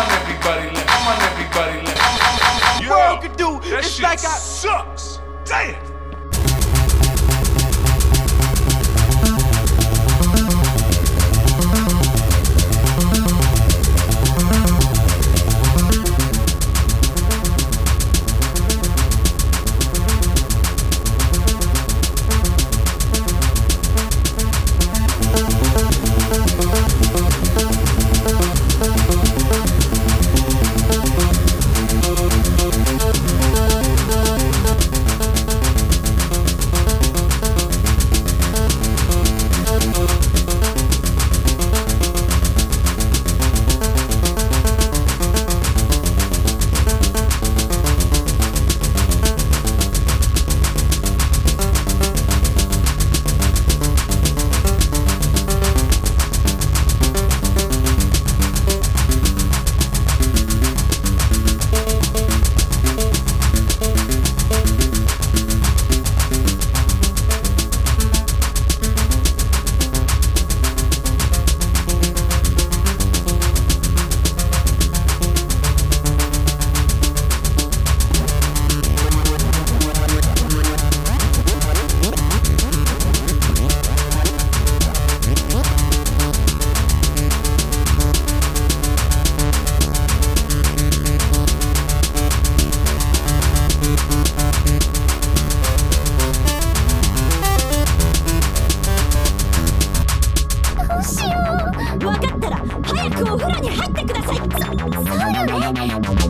on everybody left. I'm on everybody left. I'm, I'm, I'm, I'm, world could do. That It's shit like I- sucks. Damn. 分かったら早くお風呂に入ってください。そそうよね。